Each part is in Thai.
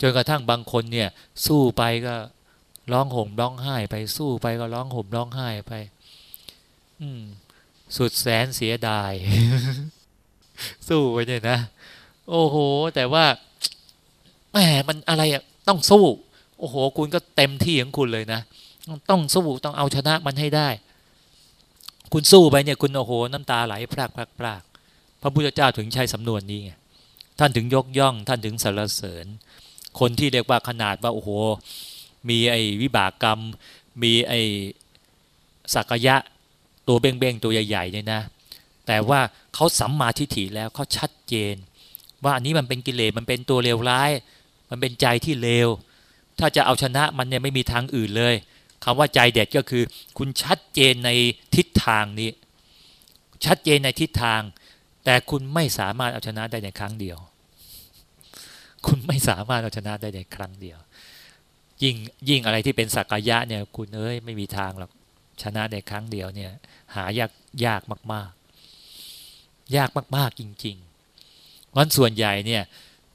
จนกระทั่งบางคนเนี่ย สู้ไปก็ร้องห่มร้องไห้ไปสู้ไปก็ร้องห่มร้องไห้ไป อืม สุดแสนเสียดาย สู้ไปเนี่ยนะโอ้โห แต่ว่าแหมมันอะไรอะต้องสู้ โอ้โห คุณก็เต็มที่ของคุณเลยนะต้องสู้ต้องเอาชนะมันให้ได้ คุณสู้ไปเนี่ย คุณโอ้โห น้ำตาไหลพรากพรากพรากพระพุทธเจ้าถึงใช้สำนวนนี้ไงท่านถึงยกย่อง ท่านถึงสรรเสริญ คนที่เรียกว่าขนาดว่าโอ้โหมีไอ้วิบากกรรม มีไอ้สักยะตัวเบ้งๆตัวใหญ่ๆเนี่ยนะ แต่ว่าเขาสัมมาทิฏฐิแล้วเขาชัดเจน ว่าอันนี้มันเป็นกิเลสมันเป็นตัวเลวร้าย มันเป็นใจที่เลว ถ้าจะเอาชนะมันเนี่ยไม่มีทางอื่นเลยคำว่าใจเด็ดก็คือ คุณชัดเจนในทิศทางนี้ ชัดเจนในทิศทาง แต่คุณไม่สามารถเอาชนะได้ในครั้งเดียว คุณไม่สามารถเอาชนะได้ในครั้งเดียว ยิ่งยิ่งอะไรที่เป็นสักยะเนี่ย คุณเอ้ยไม่มีทางหรอกชนะในครั้งเดียวเนี่ย หายากยากมาก ๆ ยากมาก ๆ จริงๆวันส่วนใหญ่เนี่ย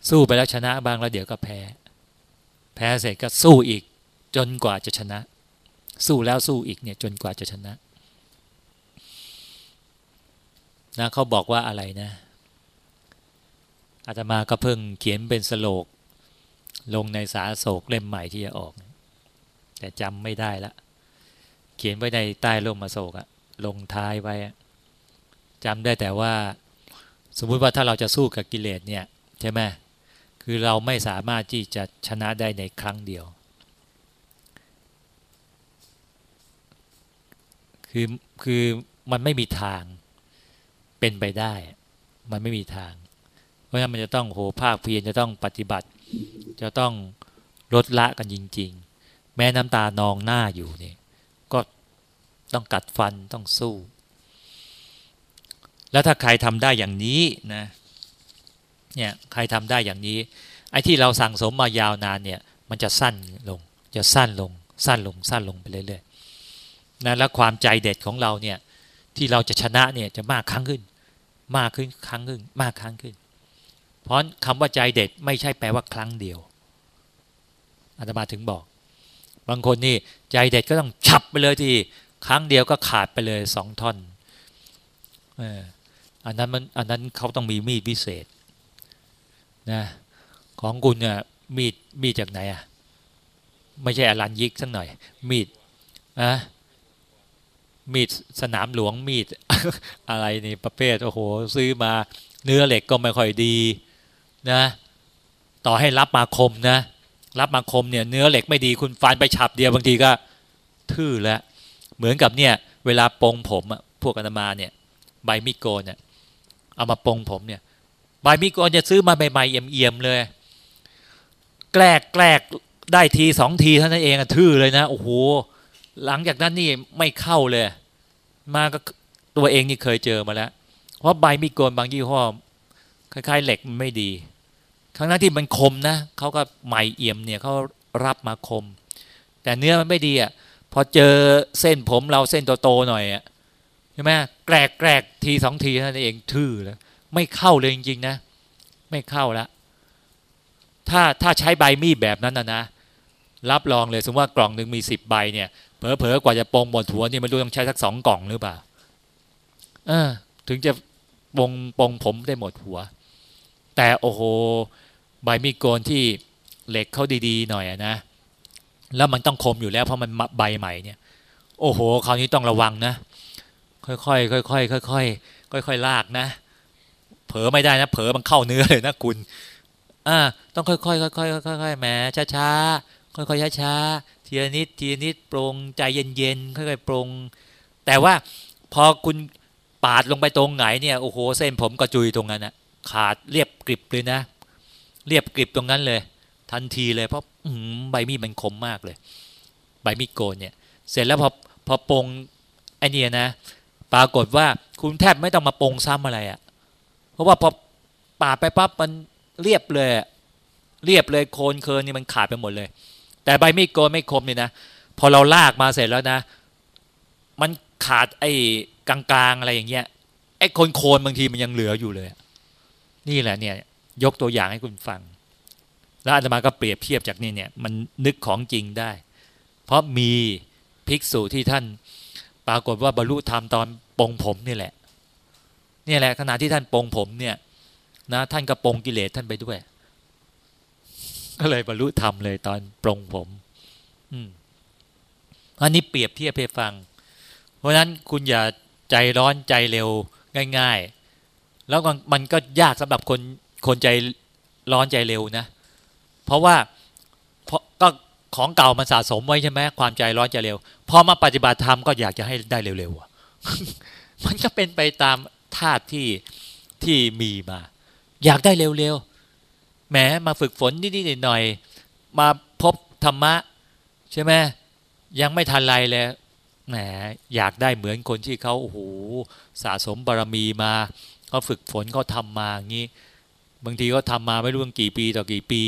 สู้ไปแล้วชนะบางแล้วเดี๋ยวก็แพ้ แพ้เสร็จก็สู้อีก จนกว่าจะชนะ สู้แล้วสู้อีกเนี่ย จนกว่าจะชนะนะเขาบอกว่าอะไรนะ อาตมาก็เพิ่งเขียนเป็นสโลก ลงในสาโศกเล่มใหม่ที่จะออก แต่จำไม่ได้ละ เขียนไว้ในใต้ร่มมาโศกอะลงท้ายไว้จำได้แต่ว่า สมมุติว่าถ้าเราจะสู้กับกิเลสเนี่ยใช่ไหมคือเราไม่สามารถที่จะชนะได้ในครั้งเดียว คือคือมันไม่มีทางเป็นไปได้ มันไม่มีทาง เพราะฉะนั้นมันจะต้องโหภาคเพียรจะต้องปฏิบัติ จะต้องลดละกันจริง ๆ แม้น้ำตานองหน้าอยู่เนี่ยก็ต้องกัดฟันต้องสู้ แล้วถ้าใครทำได้อย่างนี้นะเนี่ยใครทำได้อย่างนี้ ไอ้ที่เราสั่งสมมายาวนานเนี่ยมันจะสั้นลง จะสั้นลง สั้นลงสั้นลงไปเรื่อยๆนะแล้วความใจเด็ดของเราเนี่ยที่เราจะชนะเนี่ยจะมากครั้งขึ้น มากขึ้นครั้งขึ้น มากครั้งขึ้น เพราะคำว่าใจเด็ดไม่ใช่แปลว่าครั้งเดียวอาตมาถึงบอก บางคนนี่ใจเด็ดก็ต้องฉับไปเลยทีครั้งเดียวก็ขาดไปเลยสองท่อนอันนั้นมันอันนั้นเขาต้องมีมีดพิเศษนะของคุณเนี่ยมีดมีดจากไหนอะไม่ใช่อลันยิกสักหน่อย มีดอะมีดสนามหลวงมีดอะไรนี่ประเภทโอ้โห ซื้อมาเนื้อเหล็กก็ไม่ค่อยดี นะต่อให้รับมาคมนะรับมาคมเนี่ยเนื้อเหล็กไม่ดีคุณฟันไปฉับเดียวบางทีก็ทื่อแล้วเหมือนกับเนี่ยเวลาปองผมอะพวกอนามาเนี่ยใบมิโกนเนี่ยเอามาปองผมเนี่ยใบมีดโกนจะซื้อมาใหม่ๆเอี่ยมๆเลย แกลกแกลกได้ทีสองทีเท่านั้นเองอะทื่อเลยนะโอ้โหหลังจากนั้นนี่ไม่เข้าเลย มาก็ตัวเองนี่เคยเจอมาแล้ว เพราะใบมีดโกนบางยี่ห้อ คล้ายๆ เหล็กมันไม่ดีครั้งนั้นที่มันคมนะเขาก็ใหม่เอี่ยมเนี่ยเขารับมาคม แต่เนื้อมันไม่ดีอะพอเจอเส้นผมเราเส้นโตๆหน่อยอะใช่ไหมแกรกแกรกทีสองทีนั่นเองทื่อแล้วไม่เข้าเลยจริงๆนะ ไม่เข้าละถ้าถ้าใช้ใบมีดแบบนั้นนะนะรับรองเลยสมมติว่ากล่องหนึ่งมีสิบใบเนี่ยเผลอๆกว่าจะปองหมดหัวนี่มันดูต้องใช้สักสองกล่องหรือเปล่าเออถึงจะปองปองผมได้หมดหัว แต่โอ้โห ใบมีดโกนที่เหล็กเขาดีๆหน่อยนะ แล้วมันต้องคมอยู่แล้วเพราะมันใบใหม่เนี่ย โอ้โห คราวนี้ต้องระวังนะ ค่อยๆค่อยๆค่อยๆค่อยๆลากนะ เผลอไม่ได้นะ เผลอมันเข้าเนื้อเลยนะคุณ อ่า ต้องค่อยๆค่อยๆค่อยๆแหมช้าๆค่อยๆช้าๆทีละนิดทีละนิดปรงใจเย็นๆค่อยๆปรงแต่ว่าพอคุณปาดลงไปตรงไหนเนี่ยโอ้โหเส้นผมกระจุยตรงนั้นนะ ขาดเรียบกริบเลยนะ เรียบกริบตรงนั้นเลย ทันทีเลยเพราะใบมีดมันคมมากเลย ใบมีดโกนเนี่ย เสร็จแล้วพอพอปรงไอเนี่ยนะ ปรากฏว่าคุณแทบไม่ต้องมาปรงซ้ำอะไรอะ่ะราะว่าพอปาดไปปั๊บมันเรียบเลย เรียบเลยโคนเคินนี่มันขาดไปหมดเลย แต่ใบมีดโกนไม่คมเนี่ยนะพอเราลากมาเสร็จแล้วนะ มันขาดไอ้กลางๆอะไรอย่างเงี้ยไอ้โคนโคนบางทีมันยังเหลืออยู่เลย นี่แหละเนี่ยยกตัวอย่างให้คุณฟัง แล้วอาตมาก็เปรียบเทียบจากนี่เนี่ยมันนึกของจริงได้ เพราะมีภิกษุที่ท่านปรากฏว่าบรรลุธรรมตอนปองผมนี่แหละนี่แหละขณะที่ท่านปองผมเนี่ยนะท่านก็ปองกิเลสท่านไปด้วย ก็เลยบรรลุธรรมเลยตอนปรงผม อืมอันนี้เปรียบเทียบให้ฟัง เพราะฉะนั้นคุณอย่าใจร้อนใจเร็วง่าย ๆ แล้วมันก็ยากสำหรับคนคนใจร้อนใจเร็วนะ เพราะว่าเพราะก็ของเก่ามันสะสมไว้ใช่ไหมความใจร้อนใจเร็วพอมาปฏิบัติธรรมก็อยากจะให้ได้เร็วๆมันก็เป็นไปตามธาตุที่ที่มีมา อยากได้เร็วๆแหมมาฝึกฝนนิดๆหน่อยๆมาพบธรรมะ ใช่ไหมยังไม่ทันไรเลยแหมอยากได้เหมือนคนที่เขาโอ้โหสะสมบารมีมา เขาฝึกฝนเขาทำมาอย่างนี้ บางทีก็ทำมาไม่รู้กี่ปีต่อกี่ปี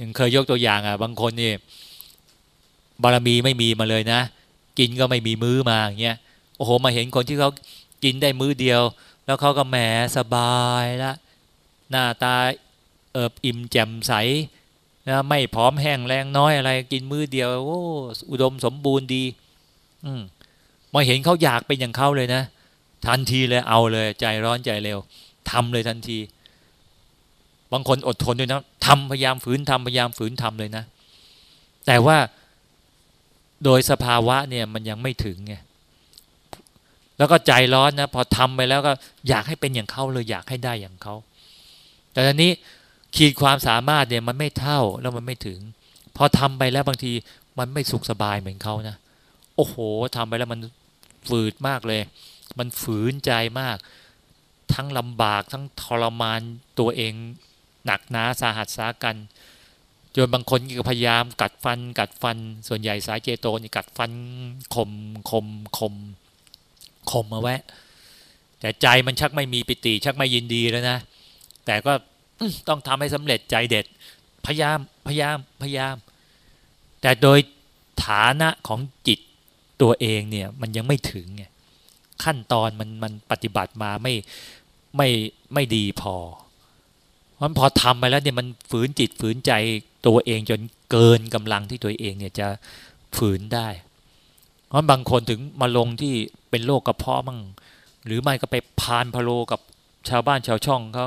ยังเคยยกตัวอย่างอะ บางคนนี่บารมีไม่มีมาเลยนะ กินก็ไม่มีมื้อมาอย่างเงี้ยโอ้โห มาเห็นคนที่เขากินได้มื้อเดียว แล้วเขาก็แหมสบายละหน้าตาเอิบอิ่มแจ่มใสนะไม่ผอมแห้งแรงน้อยอะไร กินมื้อเดียวโอ้อุดมสมบูรณ์ดี อืมมาเห็นเขาอยากเป็นอย่างเขาเลยนะ ทันทีเลยเอาเลย ใจร้อนใจเร็วทำเลยทันที บางคนอดทนด้วยนะทำพยายามฝืนทำพยายามฝืนทำเลยนะ แต่ว่าโดยสภาวะเนี่ยมันยังไม่ถึงไงแล้วก็ใจร้อนนะพอทำไปแล้วก็อยากให้เป็นอย่างเขาเลยอยากให้ได้อย่างเขาแต่ตอนนี้ขีดความสามารถเนี่ยมันไม่เท่าแล้วมันไม่ถึง พอทำไปแล้วบางทีมันไม่สุขสบายเหมือนเขานะโอ้โหทำไปแล้วมันฝืดมากเลย มันฝืนใจมาก ทั้งลำบากทั้งทรมานตัวเอง หนักหนาสาหัสสากันจนบางคนก็พยายามกัดฟัน กัดฟัน ส่วนใหญ่สายเจโตนี่กัดฟันคมคมคมคมมาแวะแต่ใจมันชักไม่มีปิติ ชักไม่ยินดีแล้วนะ แต่ก็ต้องทำให้สำเร็จใจเด็ด พยายามพยายามพยายาม แต่โดยฐานะของจิตตัวเองเนี่ย มันยังไม่ถึงไง ขั้นตอนมันมันปฏิบัติมาไม่ไม่ไม่ดีพอเพราะพอทำไปแล้วเนี่ยมันฝืนจิตฝืนใจตัวเองจนเกินกำลังที่ตัวเองเนี่ยจะฝืนได้ เพราะบางคนถึงมาลงที่เป็นโรคกระเพาะมั่งหรือไม่ก็ไปพานพะโลกับชาวบ้านชาวช่องเขา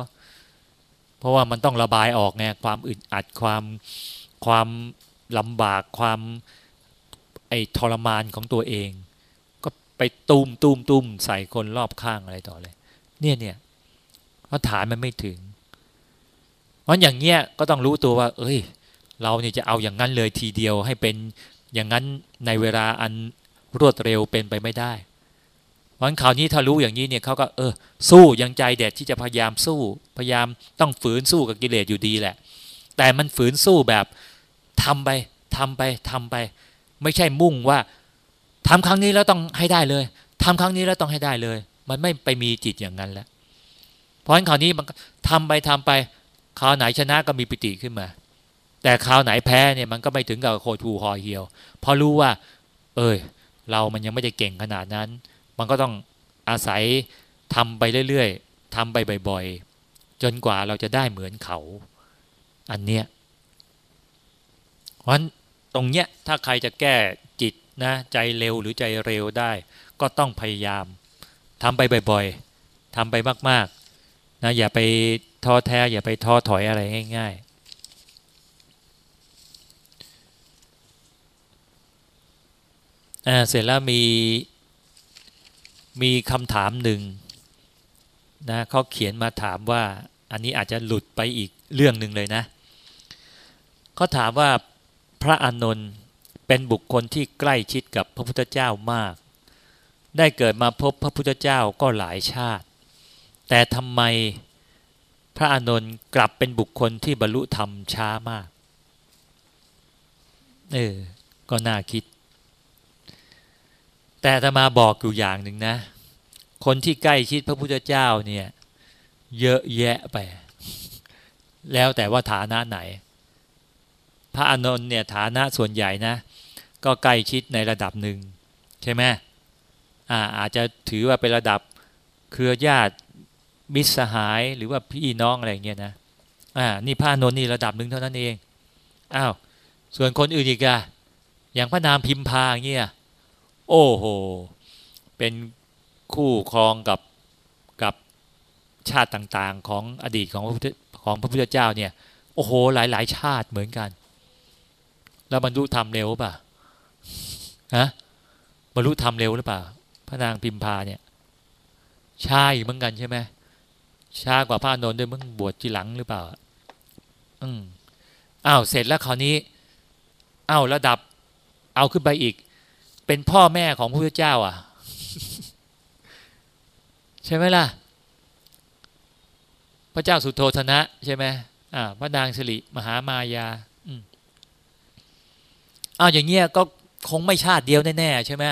เพราะว่ามันต้องระบายออกไงความอึดอัดความความลำบากความไอ้ทรมานของตัวเอง ไปตุ้มตุ้มตุ้มใส่คนรอบข้างอะไรต่อเลยเนี่ยเนี่ยเพราะฐานมันไม่ถึง เพราะอย่างเงี้ยก็ต้องรู้ตัวว่า เอ้ย เราเนี่ยจะเอาอย่างนั้นเลยทีเดียวให้เป็นอย่างนั้นในเวลาอันรวดเร็วเป็นไปไม่ได้วันข่าวนี้ถ้ารู้อย่างนี้เนี่ยเขาก็เออสู้ยังใจเด็ดที่จะพยายามสู้พยายามต้องฝืนสู้กับกิเลสอยู่ดีแหละ แต่มันฝืนสู้แบบทำไปทำไปทำไป ไม่ใช่มุ่งว่า ทำครั้งนี้แล้วต้องให้ได้เลยทำครั้งนี้แล้วต้องให้ได้เลย มันไม่ไปมีจิตอย่างนั้นแล้ว เพราะฉะนั้นคราวนี้มันทำไปทำไปคราวไหนชนะก็มีปิติขึ้นมา แต่คราวไหนแพ้เนี่ยมันก็ไม่ถึงกับโคทูหอเหี่ยวเพราะรู้ว่า เอ้ย เรามันยังไม่ได้เก่งขนาดนั้น มันก็ต้องอาศัยทำไปเรื่อยๆทำไปบ่อยๆ จนกว่าเราจะได้เหมือนเขา อันเนี้ยเพราะฉะนั้นตรงเนี้ยถ้าใครจะแก้ นะใจเร็วหรือใจเร็วได้ ก็ต้องพยายามทำไปบ่อยๆทำไปมากๆนะอย่าไปท้อแท้อย่าไปท้อถอยอะไรง่าย ๆเสร็จแล้วมีมีคำถามหนึ่งนะเขาเขียนมาถามว่าอันนี้อาจจะหลุดไปอีกเรื่องหนึ่งเลยนะเขาถามว่าพระอานนท์ เป็นบุคคลที่ใกล้ชิดกับพระพุทธเจ้ามาก ได้เกิดมาพบพระพุทธเจ้าก็หลายชาติ แต่ทำไมพระอานนท์กลับเป็นบุคคลที่บรรลุธรรมช้ามาก เออ ก็น่าคิด แต่จะมาบอกอยู่อย่างหนึ่งนะ คนที่ใกล้ชิดพระพุทธเจ้าเนี่ย เยอะแยะไป แล้วแต่ว่าฐานะไหน พระอานนท์เนี่ยฐานะส่วนใหญ่นะ ก็ใกล้ชิดในระดับหนึ่งใช่ไหมอ่าอาจจะถือว่าเป็นระดับเครือญาติมิตรสหายหรือว่าพี่น้องอะไรเงี้ยนะอ่านี่พระนนท์นี่ระดับหนึ่งเท่านั้นเองอ้าวส่วนคนอื่นอีกอะอย่างพระนามพิมพาเงี้ยโอ้โหเป็นคู่ครองกับกับชาติต่างๆ ของอดีตของพระพุทธของพระพุทธเจ้าเนี่ยโอ้โหหลายๆ ชาติเหมือนกัน แล้วบรรลุธรรมเร็วป่ะ ฮะบรรลุธรรมเร็วหรือเปล่า พระนางพิมพาเนี่ยใช้าอีกเหมือนกันใช่ไหมช้ากว่าพระนนท์ด้วยมึงบวชทีหลังหรือเปล่า อืมอ้าวเสร็จแล้วคราวนี้อ้าวระดับ เอาขึ้นไปอีก เป็นพ่อแม่ของพระพุทธเจ้า อะ ใช่ไหมล่ะ พระเจ้าสุโธธนะใช่ไหมอ่าพระนางสิริมหามายา อืมอ้าวอย่างเงี้ยก็ คงไม่ชาติเดียวแน่ๆใช่ไหม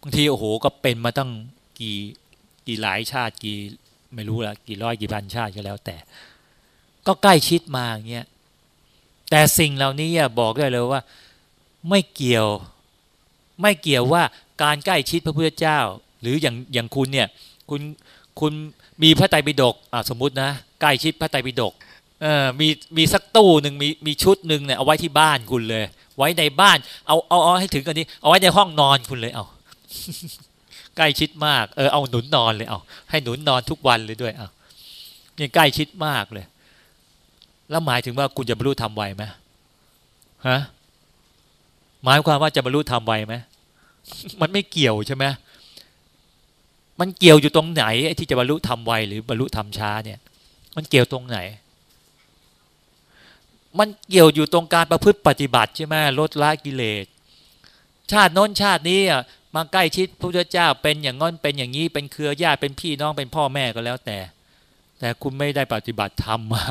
บางทีโอ้โหก็เป็นมาตั้งกี่กี่หลายชาติกี่ไม่รู้ละกี่ร้อยกี่พันชาติก็แล้วแต่ ก็ใกล้ชิดมาอย่างเงี้ยแต่สิ่งเหล่านี้บอกได้เลยว่า ไม่เกี่ยว ไม่เกี่ยวว่าการใกล้ชิดพระพุทธเจ้า หรืออย่างอย่างคุณเนี่ยคุณคุณมีพระไตรปิฎกสมมุตินะใกล้ชิดพระไตรปิฎกเออมีมีสักตู้หนึ่งมีมีชุดหนึ่งเนี่ยเอาไว้ที่บ้านคุณเลย ไว้ในบ้าน เอาเอาเอาให้ถึงกันนี้เอาไว้ในห้องนอนคุณเลยเอาใกล้ชิดมากเออเอาหนุนนอนเลยเอาให้หนุนนอนทุกวันเลยด้วยเอานี่ใกล้ชิดมากเลย แล้วหมายถึงว่าคุณจะบรรลุธรรมไวไหมฮะหมายความว่าจะบรรลุธรรมไวไหมมันไม่เกี่ยวใช่ไหมมันเกี่ยวอยู่ตรงไหนที่จะบรรลุธรรมไวหรือบรรลุธรรมช้าเนี่ย มันเกี่ยวตรงไหน มันเกี่ยวอยู่ตรงการประพฤติปฏิบัติใช่ไหมลดละกิเลส ชาติโน้นชาตินี้อะมาใกล้ชิดพระพุทธเจ้าเป็นอย่างง้นเป็นอย่างนี้เป็นเครือญาติเป็นพี่น้องเป็นพ่อแม่ก็แล้วแต่ แต่คุณไม่ได้ปฏิบัติธรรมมา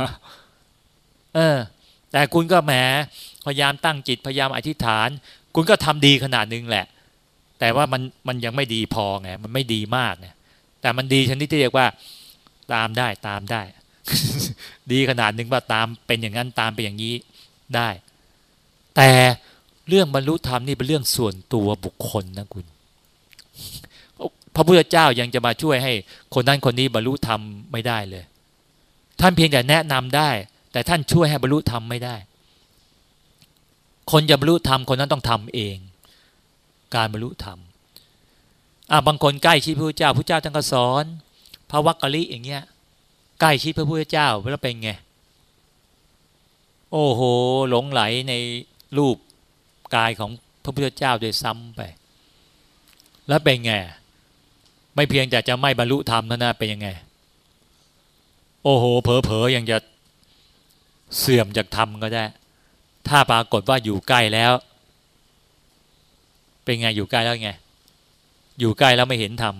เออ แต่คุณก็แหมพยายามตั้งจิตพยายามอธิษฐาน คุณก็ทำดีขนาดนึงแหละ แต่ว่ามันมันยังไม่ดีพอไงมันไม่ดีมากไงแต่มันดีชนิดที่เรียกว่า ตามได้ตามได้ ดีขนาดหนึ่งว่าตามเป็นอย่างนั้นตามเป็นอย่างนี้ได้ แต่เรื่องบรรลุธรรมนี่เป็นเรื่องส่วนตัวบุคคลนะคุณ พระพุทธเจ้ายังจะมาช่วยให้ คนนั้นคนนี้บรรลุธรรมไม่ได้เลย ท่านเพียงแต่แนะนำได้ แต่ท่านช่วยให้บรรลุธรรมไม่ได้ คนจะบรรลุธรรมคนนั้นต้องทำเอง การบรรลุธรรมอ่าบางคนใกล้ชิดพระพุทธเจ้าพระเจ้าท่านก็สอนพระวักกะลิอย่างเงี้ย ใกล้ชิดพระพุทธเจ้าแล้วเป็นไง โอ้โห หลงไหลในรูปกายของพระพุทธเจ้าโดยซ้ำไป แล้วเป็นไง ไม่เพียงแต่จะไม่บรรลุธรรมเท่านั้นเป็นยังไง โอ้โห เผลอๆยังจะเสื่อมจากธรรมก็ได้ ถ้าปรากฏว่าอยู่ใกล้แล้ว เป็นไงอยู่ใกล้แล้วไง อยู่ใกล้แล้วไม่เห็นธรรม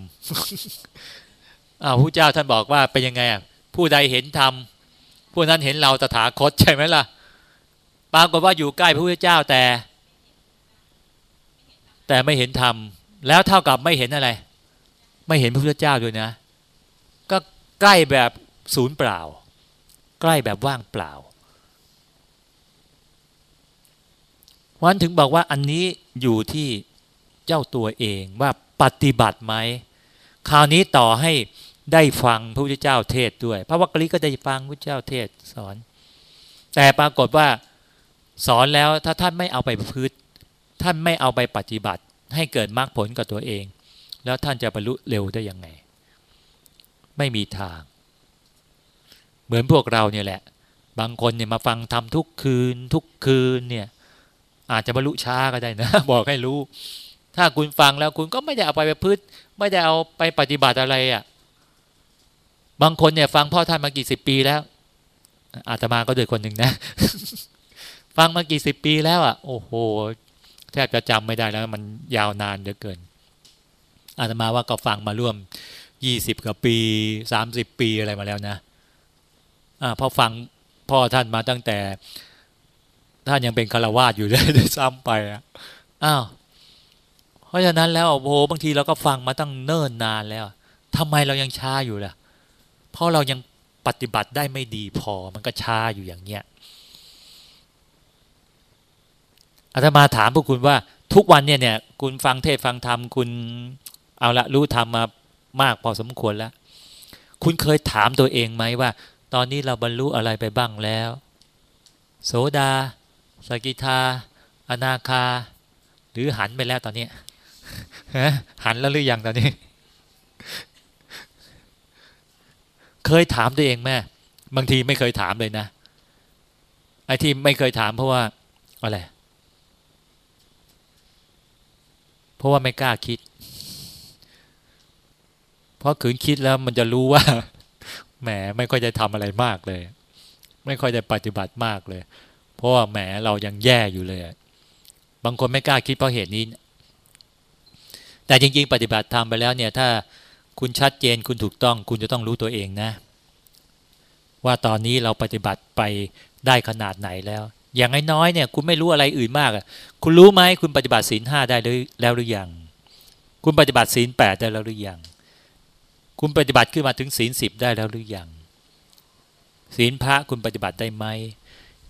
อ้าวพระเจ้าท่านบอกว่าเป็นยังไงอะ ผู้ใดเห็นธรรมผู้นั้นเห็นเราตถาคตใช่ไหมล่ะปรากฏว่าอยู่ใกล้พระพุทธเจ้าแต่ แต่ไม่เห็นธรรมแล้วเท่ากับไม่เห็นอะไร ไม่เห็นพระพุทธเจ้าด้วยนะ ก็ใกล้แบบศูนย์เปล่า ใกล้แบบว่างเปล่าวันถึงบอกว่าอันนี้อยู่ที่เจ้าตัวเองว่าปฏิบัติไหมคราวนี้ต่อให้ ได้ฟังพระพุทธเจ้าเทศด้วย พระวักกลิก็ได้ฟังพระเจ้าเทศสอน แต่ปรากฏว่าสอนแล้วถ้าท่านไม่เอาไปประพฤติ ท่านไม่เอาไปปฏิบัติ ให้เกิดมรรคผลกับตัวเอง แล้วท่านจะบรรลุเร็วได้ยังไง ไม่มีทาง เหมือนพวกเราเนี่ยแหละ บางคนเนี่ยมาฟังทำทุกคืนทุกคืนเนี่ย อาจจะบรรลุช้าก็ได้นะ บอกให้รู้ ถ้าคุณฟังแล้วคุณก็ไม่ได้เอาไปไปพืชไม่ได้เอาไปปฏิบัติอะไรอะ่ะ บางคนเนี่ยฟังพ่อท่านมากี่สิบปีแล้ว อาตมาก็เด้วยคนหนึ่งนะ ฟังมากี่สิบปีแล้วอะ โอ้โห แทบจะจำไม่ได้แล้ว มันยาวนานเหลือเกิน อาตมาว่าก็ฟังมาร่วมยี่สิบกว่าปีสามสิบปีอะไรมาแล้วนะอ่าพอฟังพ่อท่านมาตั้งแต่ ท่านยังเป็นคารวาสอยู่เลยด้วยซ้ำไปอะอ้าวเพราะฉะนั้นแล้วโอ้โหบางทีเราก็ฟังมาตั้งเนิ่นนานแล้วทำไมเรายังช้าอยู่ล่ะ เพราะเรายังปฏิบัติได้ไม่ดีพอมันก็ช้าอยู่อย่างเนี้ยอาตมาถามพวกคุณว่าทุกวันเนี่ยเนี่ยคุณฟังเทศฟังธรรมคุณเอาละรู้ทำมามากพอสมควรแล้ว คุณเคยถามตัวเองไหมว่า ตอนนี้เราบรรลุอะไรไปบ้างแล้ว โสดา สกิทา อนาคา หรือหันไปแล้วตอนนี้หันแล้วหรือยังตอนนี้ เคยถามตัวเองแม่บางทีไม่เคยถามเลยนะไอ้ที่ไม่เคยถามเพราะว่าอะไรเพราะว่าไม่กล้าคิด เพราะขืนคิดแล้วมันจะรู้ว่าแหมไม่ค่อยจะทำอะไรมากเลย ไม่ค่อยจะปฏิบัติมากเลย เพราะว่าแหมเรายังแย่อยู่เลย บางคนไม่กล้าคิดเพราะเหตุนี้ แต่จริง ๆ ปฏิบัติทำไปแล้วเนี่ย ถ้า คุณชัดเจนคุณถูกต้อง คุณจะต้องรู้ตัวเองนะ ว่าตอนนี้เราปฏิบัติไปได้ขนาดไหนแล้ว อย่างน้อยๆเนี่ย คุณไม่รู้อะไรอื่นมากคุณรู้ไหมคุณปฏิบัติศีลห้าได้แล้วหรือยังคุณปฏิบัติศีลแปดได้แล้วหรือยังคุณปฏิบัติขึ้นมาถึงศีลสิบได้แล้วหรือยังศีลพระคุณปฏิบัติได้ไหม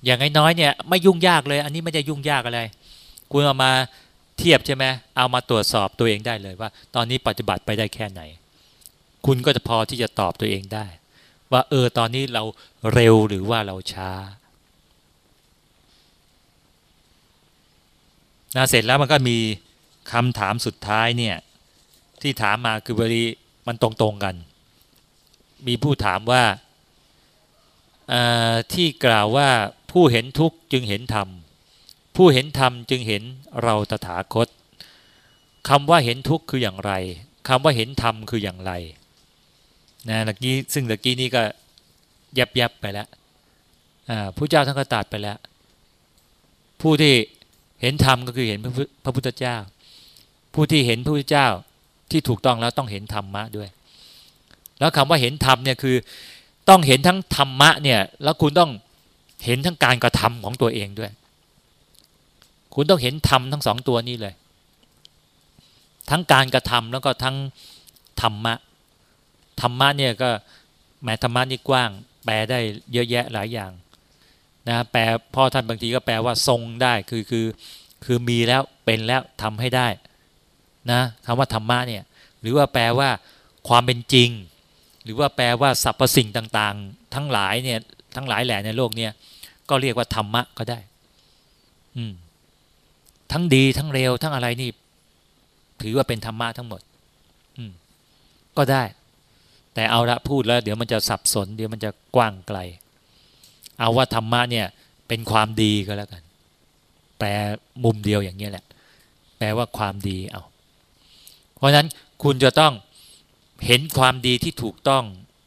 อย่างน้อยๆเนี่ย ไม่ยุ่งยากเลย อันนี้ไม่ได้ยุ่งยากอะไร คุณเอามาเทียบใช่ไหมเอามาตรวจสอบตัวเองได้เลยว่า ตอนนี้ปฏิบัติไปได้แค่ไหน คุณก็จะพอที่จะตอบตัวเองได้ ว่าเออตอนนี้เราเร็วหรือว่าเราช้านะเสร็จแล้วมันก็มีคำถามสุดท้ายเนี่ยที่ถามมาคือบริมันตรงๆกัน มีผู้ถามว่าที่กล่าวว่าผู้เห็นทุกข์จึงเห็นธรรม ผู้เห็นธรรมจึงเห็นเราตถาคตคำว่าเห็นทุกข์คืออย่างไรคำว่าเห็นธรรมคืออย่างไร นะตะกี้ซึ่งตะกี้นี้ก็ยับยับไปแล้วผู้เจ้าท่านก็ตัดไปแล้ว ผู้ที่เห็นธรรมก็คือเห็นพระพุทธเจ้า ผู้ที่เห็นพระพุทธเจ้าที่ถูกต้องแล้วต้องเห็นธรรมะด้วย แล้วคำว่าเห็นธรรมเนี่ยคือต้องเห็นทั้งธรรมะเนี่ยแล้วคุณต้องเห็นทั้งการกระทำของตัวเองด้วย คุณต้องเห็นธรรมทั้งสองตัวนี้เลย ทั้งการกระทำแล้วก็ทั้งธรรมะ ธรรมะเนี่ยก็แม้ธรรมะนี่กว้าง แปลได้เยอะแยะหลายอย่างนะแปลพ่อท่านบางทีก็แปลว่าทรงได้คือคือคือมีแล้วเป็นแล้วทำให้ได้นะคำว่าธรรมะเนี่ยหรือว่าแปลว่าความเป็นจริง หรือว่าแปลว่าสรรพสิ่งต่างๆ ทั้งหลายเนี่ยทั้งหลายแหล่ในโลกเนี่ยก็เรียกว่าธรรมะก็ได้ อืมทั้งดีทั้งเร็วทั้งอะไรนี่ ถือว่าเป็นธรรมะทั้งหมด อืมก็ได้ แต่เอาละพูดแล้ว เดี๋ยวมันจะสับสน เดี๋ยวมันจะกว้างไกล เอาว่าธรรมะเนี่ยเป็นความดีก็แล้วกัน แปลมุมเดียวอย่างนี้แหละ แปลว่าความดีเอาเพราะนั้นคุณจะต้องเห็นความดีที่ถูกต้อง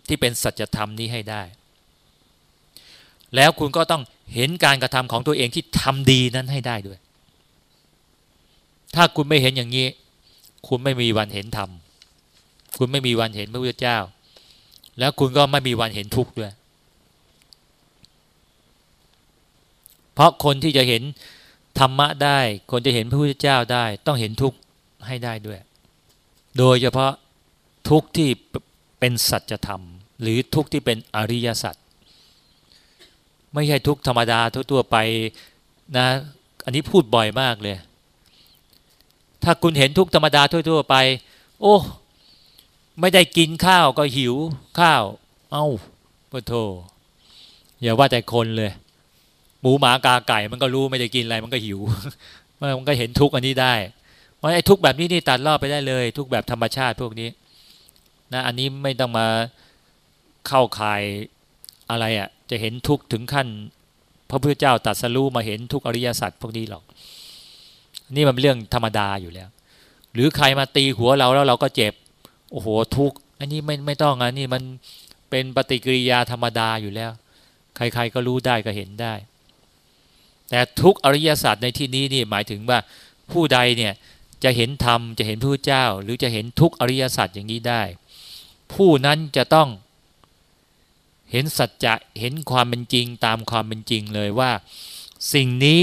ที่เป็นสัจธรรมนี้ให้ได้ แล้วคุณก็ต้องเห็นการกระทำของตัวเองที่ทำดีนั้นให้ได้ด้วย ถ้าคุณไม่เห็นอย่างนี้ คุณไม่มีวันเห็นธรรม คุณไม่มีวันเห็นพระพุทธเจ้า แล้วคุณก็ไม่มีวันเห็นทุกข์ด้วย เพราะคนที่จะเห็นธรรมะได้ คนจะเห็นพระพุทธเจ้าได้ ต้องเห็นทุกข์ให้ได้ด้วย โดยเฉพาะทุกข์ที่เป็นสัจธรรม หรือทุกข์ที่เป็นอริยสัจไม่ใช่ทุกข์ธรรมดาทั่วไปนะ อันนี้พูดบ่อยมากเลย ถ้าคุณเห็นทุกข์ธรรมดาทั่วๆไป โอ้ ไม่ได้กินข้าวก็หิวข้าว เอา้าพโทอย่าว่าแต่คนเลย หมูหมากาไก่ มันก็รู้ไม่ได้กินอะไรมันก็หิว มันก็เห็นทุกอันนี้ได้ เพราะไอ้ทุกแบบนี้นี่ตัดรอบไปได้เลย ทุกแบบธรรมชาติพวกนี้นะอันนี้ไม่ต้องมาเข้าข่ายอะไรอะ่ะ จะเห็นทุกถึงขั้น พระพุทธเจ้าตัดสรู้มาเห็นทุกอริยสัจพวกนี้หรอก นี่มันเป็นเรื่องธรรมดาอยู่แล้ว หรือใครมาตีหัวเราแล้วเราก็เจ็บ โอ้โหทุกอันนี้ไม่ไม่ต้องอะนี่มันเป็นปฏิกิริยาธรรมดาอยู่แล้ว ใครๆก็รู้ได้ก็เห็นได้ แต่ทุกอริยสัจในที่นี้นี่หมายถึงว่าผู้ใดเนี่ยจะเห็นธรรมจะเห็นพระเจ้า หรือจะเห็นทุกอริยสัจอย่างนี้ได้ ผู้นั้นจะต้องเห็นสัจจะเห็นความเป็นจริงตามความเป็นจริงเลยว่า สิ่งนี้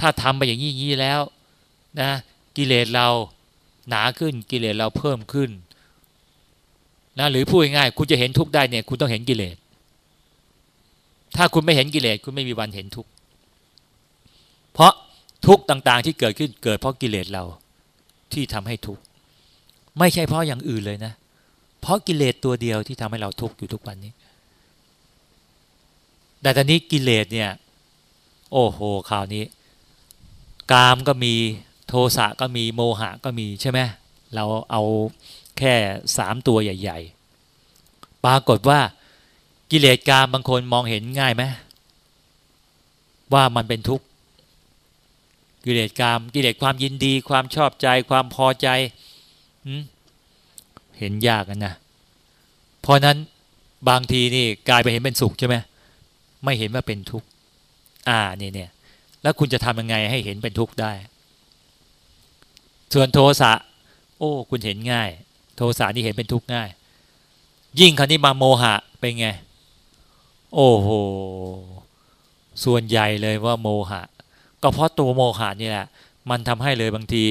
ถ้าทำไปอย่างนี้แล้วนะกิเลสเราหนาขึ้นกิเลสเราเพิ่มขึ้น นะหรือพูดง่ายๆคุณจะเห็นทุกได้เนี่ย คุณต้องเห็นกิเลส ถ้าคุณไม่เห็นกิเลสคุณไม่มีวันเห็นทุกเพราะทุกต่างๆ ที่เกิดขึ้นเกิดเพราะกิเลสเราที่ทำให้ทุกข์ไม่ใช่เพราะอย่างอื่นเลยนะ เพราะกิเลสตัวเดียวที่ทำให้เราทุกข์อยู่ทุกวันนี้ แต่ตอนนี้กิเลสเนี่ย โอ้โหข่าวนี้ กามก็มีโทสะก็มีโมหะก็มีใช่ไหมเราเอา แค่สามตัวใหญ่ ๆ ปรากฏว่ากิเลสกามบางคนมองเห็นง่ายไหมว่ามันเป็นทุกข์กิเลสกามกิเลสความยินดี ความชอบใจ ความพอใจเห็นยากนะเพราะนั้นบางทีนี่กลายไปเห็นเป็นสุขใช่ไหมไม่เห็นว่าเป็นทุกข์อ่านี่เนี่ยแล้วคุณจะทำยังไงให้เห็นเป็นทุกข์ได้ ส่วนโทสะโอ้ คุณเห็นง่าย โทสะนี่เห็นเป็นทุกข์ง่าย ยิ่งคราวนี้มาโมหะเป็นไง โอ้โห ส่วนใหญ่เลยว่าโมหะ ก็เพราะตัวโมหะนี่แหละ มันทำให้เลยบางที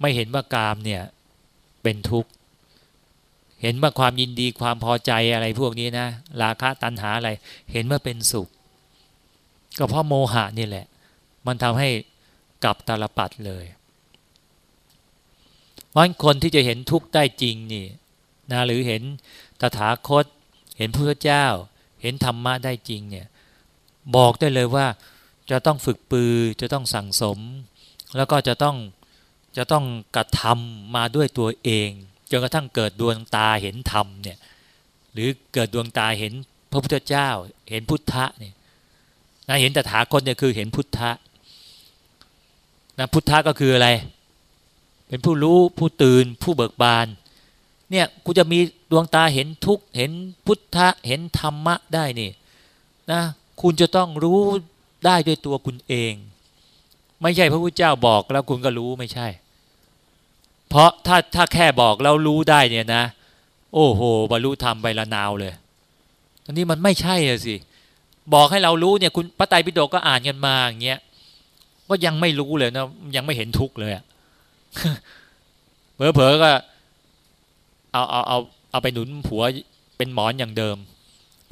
ไม่เห็นว่ากามเนี่ยเป็นทุกข์ เห็นว่าความยินดีความพอใจอะไรพวกนี้นะ ราคะตัณหาอะไร เห็นว่าเป็นสุข ก็เพราะโมหะนี่แหละ มันทำให้กลับตาลปัดเลย เพราะคนที่จะเห็นทุกข์ได้จริงนี่นะหรือเห็นตถาคต เห็นพระเจ้า เห็นธรรมะได้จริงเนี่ยบอกได้เลยว่าจะต้องฝึกปือจะต้องสั่งสม แล้วก็จะต้องจะต้องกระทำมาด้วยตัวเองจนกระทั่งเกิดดวงตาเห็นธรรมเนี่ยหรือเกิดดวงตาเห็นพระพุทธเจ้า เห็นพุทธะเนี่ยนะเห็นตถาคตเนี่ยคือเห็นพุทธะนะพุทธะก็คืออะไร เป็นผู้รู้ผู้ตื่นผู้เบิกบาน เนี่ยกูจะมีดวงตาเห็นทุกเห็นพุทธะเห็นธรรมะได้นี่นะคุณจะต้องรู้ได้ด้วยตัวคุณเอง ไม่ใช่พระพุทธเจ้าบอกแล้วคุณก็รู้ไม่ใช่ เพราะถ้าถ้าแค่บอกแล้วรู้ได้เนี่ยนะ โอ้โหบรรลุธรรมไปละนาวเลยอันนี้มันไม่ใช่สิบอกให้เรารู้เนี่ยคุณพระไตรปิฎกก็อ่านกันมาอย่างเงี้ยก็ยังไม่รู้เลยนะยังไม่เห็นทุกข์เลย เผลอๆก็เอาเอาเอาเอาไปหนุนผัวเป็นหมอนอย่างเดิม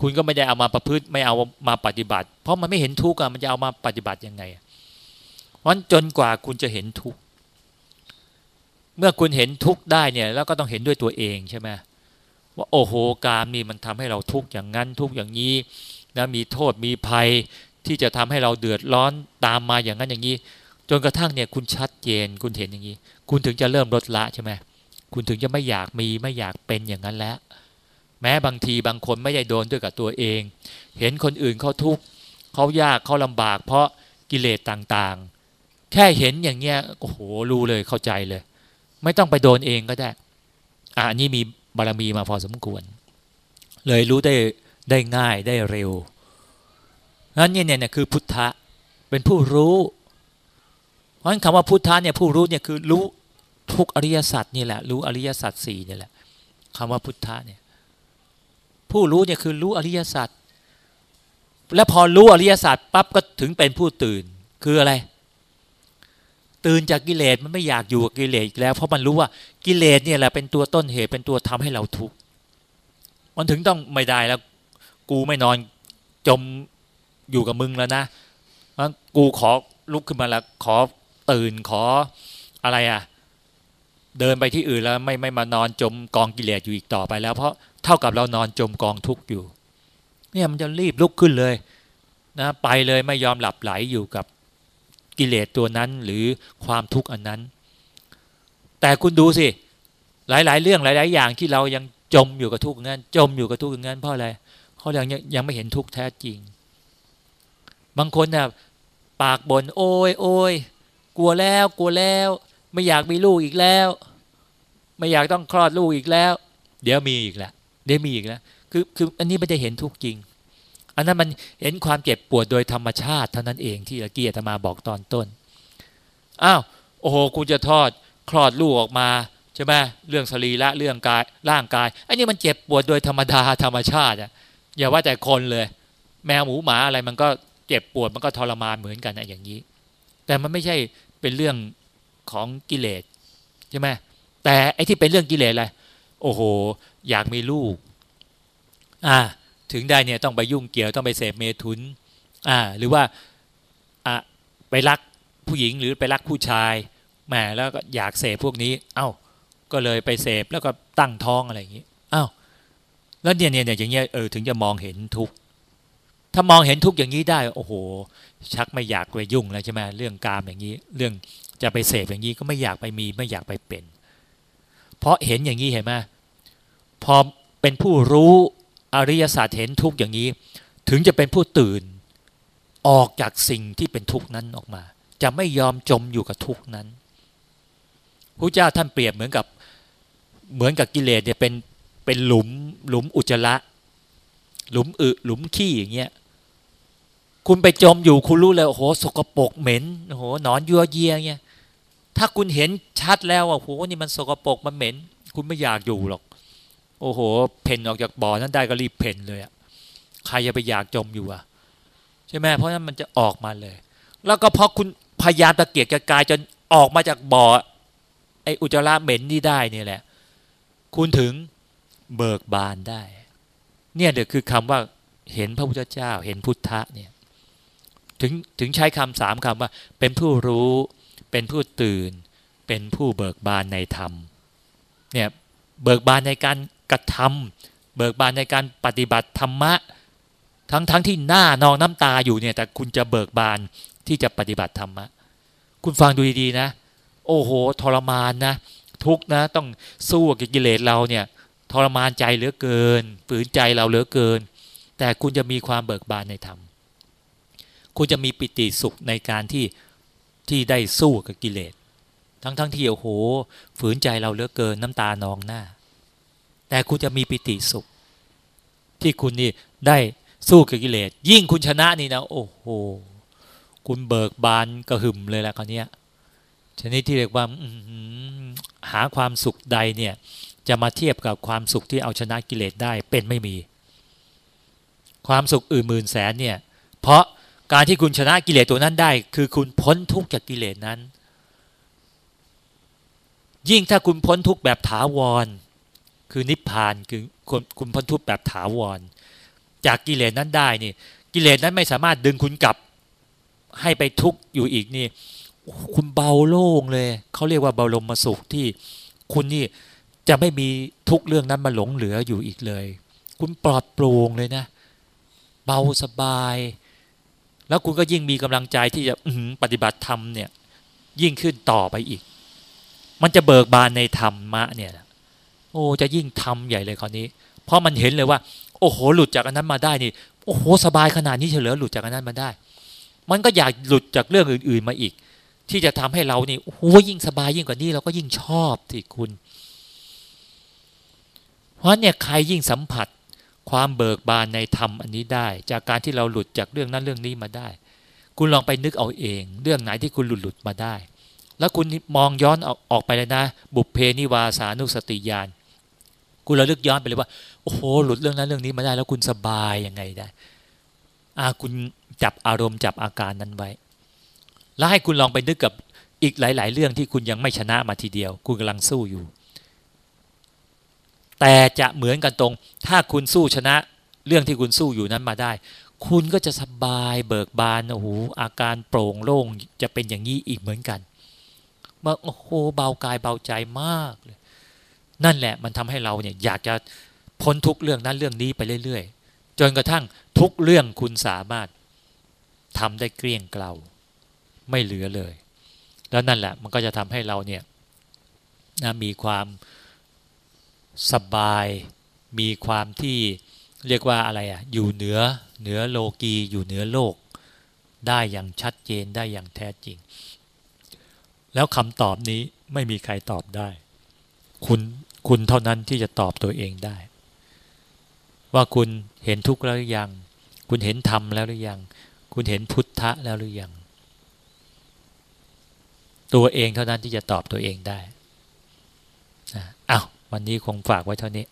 คุณก็ไม่ได้เอามาประพฤติไม่เอามาปฏิบัติ เพราะมันไม่เห็นทุกข์อะมันจะเอามาปฏิบัติยังไงเพราะจนกว่าคุณจะเห็นทุกข์เมื่อคุณเห็นทุกข์ได้เนี่ย แล้วก็ต้องเห็นด้วยตัวเองใช่ไหมว่าโอ้โหกามนี่มันทำให้เราทุกข์อย่างนั้นทุกข์อย่างนี้นะมีโทษมีภัยที่จะทำให้เราเดือดร้อนตามมาอย่างนั้นอย่างนี้ จนกระทั่งเนี่ยคุณชัดเจนคุณเห็นอย่างนี้ คุณถึงจะเริ่มลดละใช่ไหมคุณถึงจะไม่อยากมีไม่อยากเป็นอย่างนั้นแล้ว แม้บางทีบางคนไม่ได้โดนด้วยกับตัวเอง เห็นคนอื่นเขาทุกข์เขายากเขาลำบาก เพราะกิเลสต่างๆ แค่เห็นอย่างเงี้ยโอ้โหรู้เลยเข้าใจเลย ไม่ต้องไปโดนเองก็ได้อ่านี่มีบารมีมาพอสมควร เลยรู้ได้ได้ง่ายได้เร็วนั้นเนี่ยเนี่ยคือพุทธะเป็นผู้รู้ เพราะฉะนั้นคำว่าพุทธะเนี่ยผู้รู้เนี่ยคือรู้ทุกอริยสัจนี่แหละ รู้อริยสัจสี่นี่แหละคำว่าพุทธะเนี่ยผู้รู้เนี่ยคือรู้อริยสัจและพอรู้อริยสัจปั๊บก็ถึงเป็นผู้ตื่นคืออะไร ตื่นจากกิเลสมันไม่อยากอยู่กับกิเลสอีกแล้ว เพราะมันรู้ว่ากิเลสเนี่ยแหละเป็นตัวต้นเหตุเป็นตัวทำให้เราทุกข์มันถึงต้องไม่ได้แล้ว กูไม่นอนจมอยู่กับมึงแล้วนะกูขอลุกขึ้นมาแล้วขอ ตื่นขออะไรอะ เดินไปที่อื่นแล้วไม่ไม่มานอนจมกองกิเลสอยู่อีกต่อไปแล้ว เพราะเท่ากับเรานอนจมกองทุกข์อยู่ เนี่ยมันจะรีบลุกขึ้นเลยนะไปเลยไม่ยอมหลับไหลอยู่กับกิเลสตัวนั้นหรือความทุกข์อันนั้น แต่คุณดูสิ หลาย ๆ เรื่องหลาย ๆ อย่างที่เรายังจมอยู่กับทุกข์งั้น จมอยู่กับทุกข์งั้นเพราะอะไรเขายังยังไม่เห็นทุกข์แท้จริง บางคนเนี่ยปากบน่นโอ้ยโอ้ย กลัวแล้วกลัวแล้ว ไม่อยากมีลูกอีกแล้ว ไม่อยากต้องคลอดลูกอีกแล้ว เดี๋ยวมีอีกแหละได้มีอีกแล้วคือคืออันนี้ไม่ได้เห็นทุกจริง อันนั้นมันเห็นความเจ็บปวดโดยธรรมชาติเท่านั้นเองที่ตะกี้อาตมาบอกตอนต้นอ้าวโอ้โหกูจะทอดคลอดลูกออกมาใช่ไหมเรื่องสรีระเรื่องกายร่างกายอันนี้มันเจ็บปวดโดยธรรมดาธรรมชาติอะอย่าว่าแต่คนเลย แมวหมูหมาอะไรมันก็เจ็บปวดมันก็ทรมานเหมือนกันนะอย่างนี้ แต่มันไม่ใช่เป็นเรื่องของกิเลสใช่ไหมแต่ไอ้ที่เป็นเรื่องกิเลสอะไรโอ้โห อยากมีลูก อ่า ถึงได้เนี่ยต้องไปยุ่งเกี่ยวต้องไปเสพเมทุน อ่า หรือว่าอะไปรักผู้หญิงหรือไปรักผู้ชายแหมแล้วก็อยากเสพพวกนี้ เอา้า ก็เลยไปเสพแล้วก็ตั้งท้องอะไรอย่างนี้ เอา้า แล้วเนี่ยเนี่ยอย่างเงี้ยเออถึงจะมองเห็นทุก ถ้ามองเห็นทุกอย่างนี้ได้ โอ้โห ชักไม่อยากไปยุ่งแล้วใช่ไหมเรื่องกามอย่างนี้ เรื่องจะไปเสพอย่างนี้ก็ไม่อยากไปมีไม่อยากไปเป็น เพราะเห็นอย่างนี้เห็นไหมพอเป็นผู้รู้อริยศาสตร์เห็นทุกอย่างนี้ ถึงจะเป็นผู้ตื่นออกจากสิ่งที่เป็นทุกข์นั้นออกมา จะไม่ยอมจมอยู่กับทุกข์นั้นพระเจ้าท่านเปรียบเหมือนกับเหมือนกับกิเลสเนี่ยเป็นเป็นหลุมหลุมอุจจาระหลุมอึหลุมขี้อย่างเงี้ย คุณไปจมอยู่คุณรู้เลยโอ้โหสกปรกเหม็นโอ้โหนอนยัวเยียเงี้ยถ้าคุณเห็นชัดแล้วอะโอ้โหนี่มันสกปรกมันเหม็น คุณไม่อยากอยู่หรอก โอ้โห เพ่นออกจากบ่อนั้นได้ก็รีบเพ่นเลยอะใครจะไปอยากจมอยู่อะใช่ไหมเพราะนั้นมันจะออกมาเลย แล้วก็พอคุณพยายามตะเกียกตะกายจนออกมาจากบ่อไออุจจาระเหม็นนี่ได้เนี่ยแหละ คุณถึงเบิกบานได้ เนี่ยเดี๋ยวคือคำว่าเห็นพระพุทธเจ้า เห็นพุทธะเนี่ย ถึงถึงใช้คำสามคำว่า เป็นผู้รู้ เป็นผู้ตื่น เป็นผู้เบิกบานในธรรมเนี่ยเบิกบานในการกระทำเบิกบานในการปฏิบัติธรรมะ ทั้งทั้งที่หน้านองน้ำตาอยู่เนี่ยแต่คุณจะเบิกบานที่จะปฏิบัติธรรมะ คุณฟังดูดีๆนะ โอ้โห ทรมานนะ ทุกนะ ต้องสู้กับกิเลสเราเนี่ย ทรมานใจเหลือเกิน ฝืนใจเราเหลือเกิน แต่คุณจะมีความเบิกบานในธรรม คุณจะมีปิติสุขในการที่ที่ได้สู้กับกิเลส ทั้งทั้งที่โอ้โห ฝืนใจเราเหลือเกินน้ำตานองหน้า แต่คุณจะมีปิติสุข ที่คุณนี่ได้สู้กับกิเลส ยิ่งคุณชนะนี่นะโอ้โห คุณเบิกบานกระหึ่มเลยแหละคราวนี้ชนิดที่เรียกว่าหาความสุขใดเนี่ย จะมาเทียบกับความสุขที่เอาชนะกิเลสได้เป็นไม่มี ความสุขอื่นหมื่นแสนเนี่ย เพราะ การที่คุณชนะกิเลสตัวนั้นได้ คือคุณพ้นทุกข์จากกิเลสนั้น ยิ่งถ้าคุณพ้นทุกข์แบบถาวร คือนิพพานคือคุณคุณพ้นทุกข์แบบถาวร จากกิเลสนั้นได้นี่ กิเลสนั้นไม่สามารถดึงคุณกลับ ให้ไปทุกข์อยู่อีกนี่ คุณเบาโล่งเลยเขาเรียกว่าเบาลมมาสุขที่คุณนี่จะไม่มีทุกเรื่องนั้นมาหลงเหลืออยู่อีกเลย คุณปลอดโปร่งเลยนะ เบาสบาย แล้วคุณก็ยิ่งมีกำลังใจที่จะปฏิบัติธรรมเนี่ย ยิ่งขึ้นต่อไปอีก มันจะเบิกบานในธรรมะเนี่ยโอ้จะยิ่งทำใหญ่เลยคราวนี้ เพราะมันเห็นเลยว่า โอ้โห หลุดจากอันนั้นมาได้นี่โอ้โหสบายขนาดนี้เฉลือหลุดจากอันนั้นมาได้ มันก็อยากหลุดจากเรื่องอื่น ๆมาอีก ที่จะทำให้เรานี่โอ้โหยิ่งสบายยิ่งกว่านี้เราก็ยิ่งชอบที่คุณ เพราะเนี่ยใครยิ่งสัมผัส ความเบิกบานในธรรมอันนี้ได้ จากการที่เราหลุดจากเรื่องนั้นเรื่องนี้มาได้ คุณลองไปนึกเอาเอง เรื่องไหนที่คุณหลุดหลุดมาได้ แล้วคุณมองย้อนออกออกไปเลยนะ บุพเพนิวาสานุสติญาณคุณระลึกย้อนไปเลยว่าโอ้โหหลุดเรื่องนั้นเรื่องนี้มาได้ แล้วคุณสบายยังไงได้อาคุณจับอารมณ์จับอาการนั้นไว้ แล้วให้คุณลองไปนึกกับอีกหลาย ๆ เรื่องที่คุณยังไม่ชนะมาทีเดียว คุณกำลังสู้อยู่ แต่จะเหมือนกันตรง ถ้าคุณสู้ชนะเรื่องที่คุณสู้อยู่นั้นมาได้ คุณก็จะสบายเบิกบานโอ้โหอาการโปร่งโล่งจะเป็นอย่างนี้อีกเหมือนกันเมื่อโอ้โหเบากายเบาใจมากเลยนั่นแหละมันทำให้เราเนี่ยอยากจะพ้นทุกเรื่องนั้นเรื่องนี้ไปเรื่อยๆ จนกระทั่งทุกเรื่องคุณสามารถทำได้เกลี้ยงเกลาไม่เหลือเลย แล้วนั่นแหละมันก็จะทำให้เราเนี่ยนะมีความ สบาย มีความที่เรียกว่าอะไรอะอยู่เหนือเหนือโลกีอยู่เหนือโลก ได้อย่างชัดเจนได้อย่างแท้จริง แล้วคำตอบนี้ไม่มีใครตอบได้ คุณคุณเท่านั้นที่จะตอบตัวเองได้ ว่าคุณเห็นทุกข์แล้วหรือยัง คุณเห็นธรรมแล้วหรือยัง คุณเห็นพุทธะแล้วหรือยัง ตัวเองเท่านั้นที่จะตอบตัวเองได้อ้าว วันนี้คงฝากไว้เท่านี้